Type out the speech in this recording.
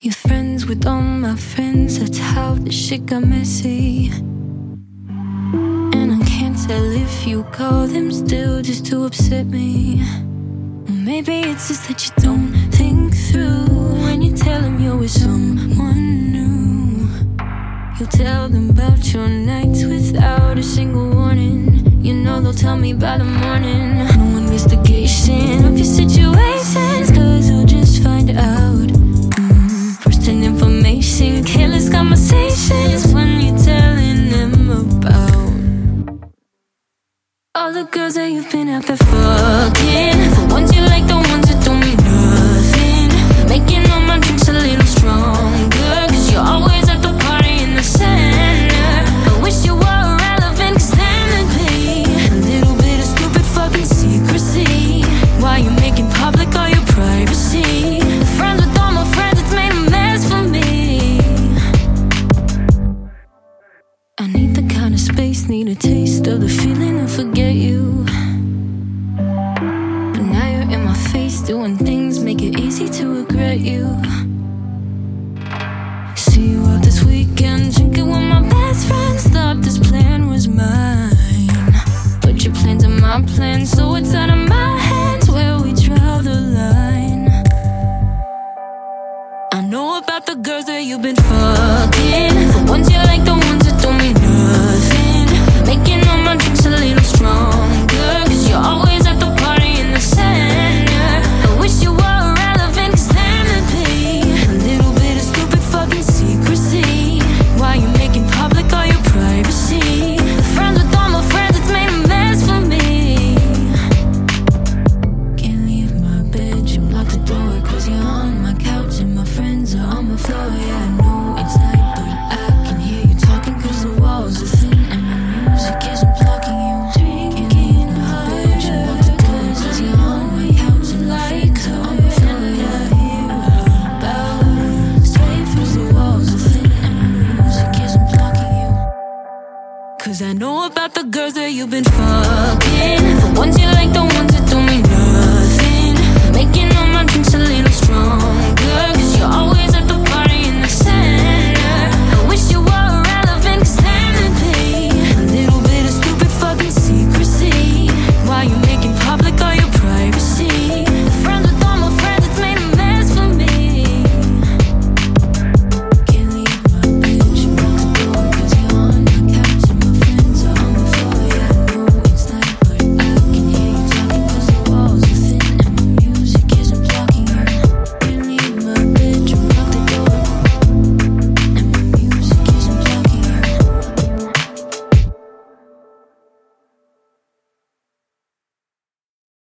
You're friends with all my friends, that's how the shit got messy. And I can't tell if you call them still just to upset me. Or maybe it's just that you don't think through when you tell them you're with someone new. You tell them about your nights without a single warning. You know they'll tell me by the morning. No investigation of your situations, girls that you've been out there fucking. The ones you like, the ones that don't mean nothing. Making all my drinks a little stronger. Cause you're always at the party in the center. I wish you were irrelevant, cause then there'd be a little bit of stupid fucking secrecy. Why you making public all your privacy? Friends with all my friends, it's made a mess for me. I need the kind of space, need a taste of the feeling doing things make it easy to regret you. See you out this weekend, drinking with my best friends. Thought this plan was mine, but your plans are my plans, so it's out of my hands where we draw the line. I know about the girls that you've been fucking. The ones you like, the ones that don't mean nothing. Cause I know about the girls that you've been fucking. The ones you like, the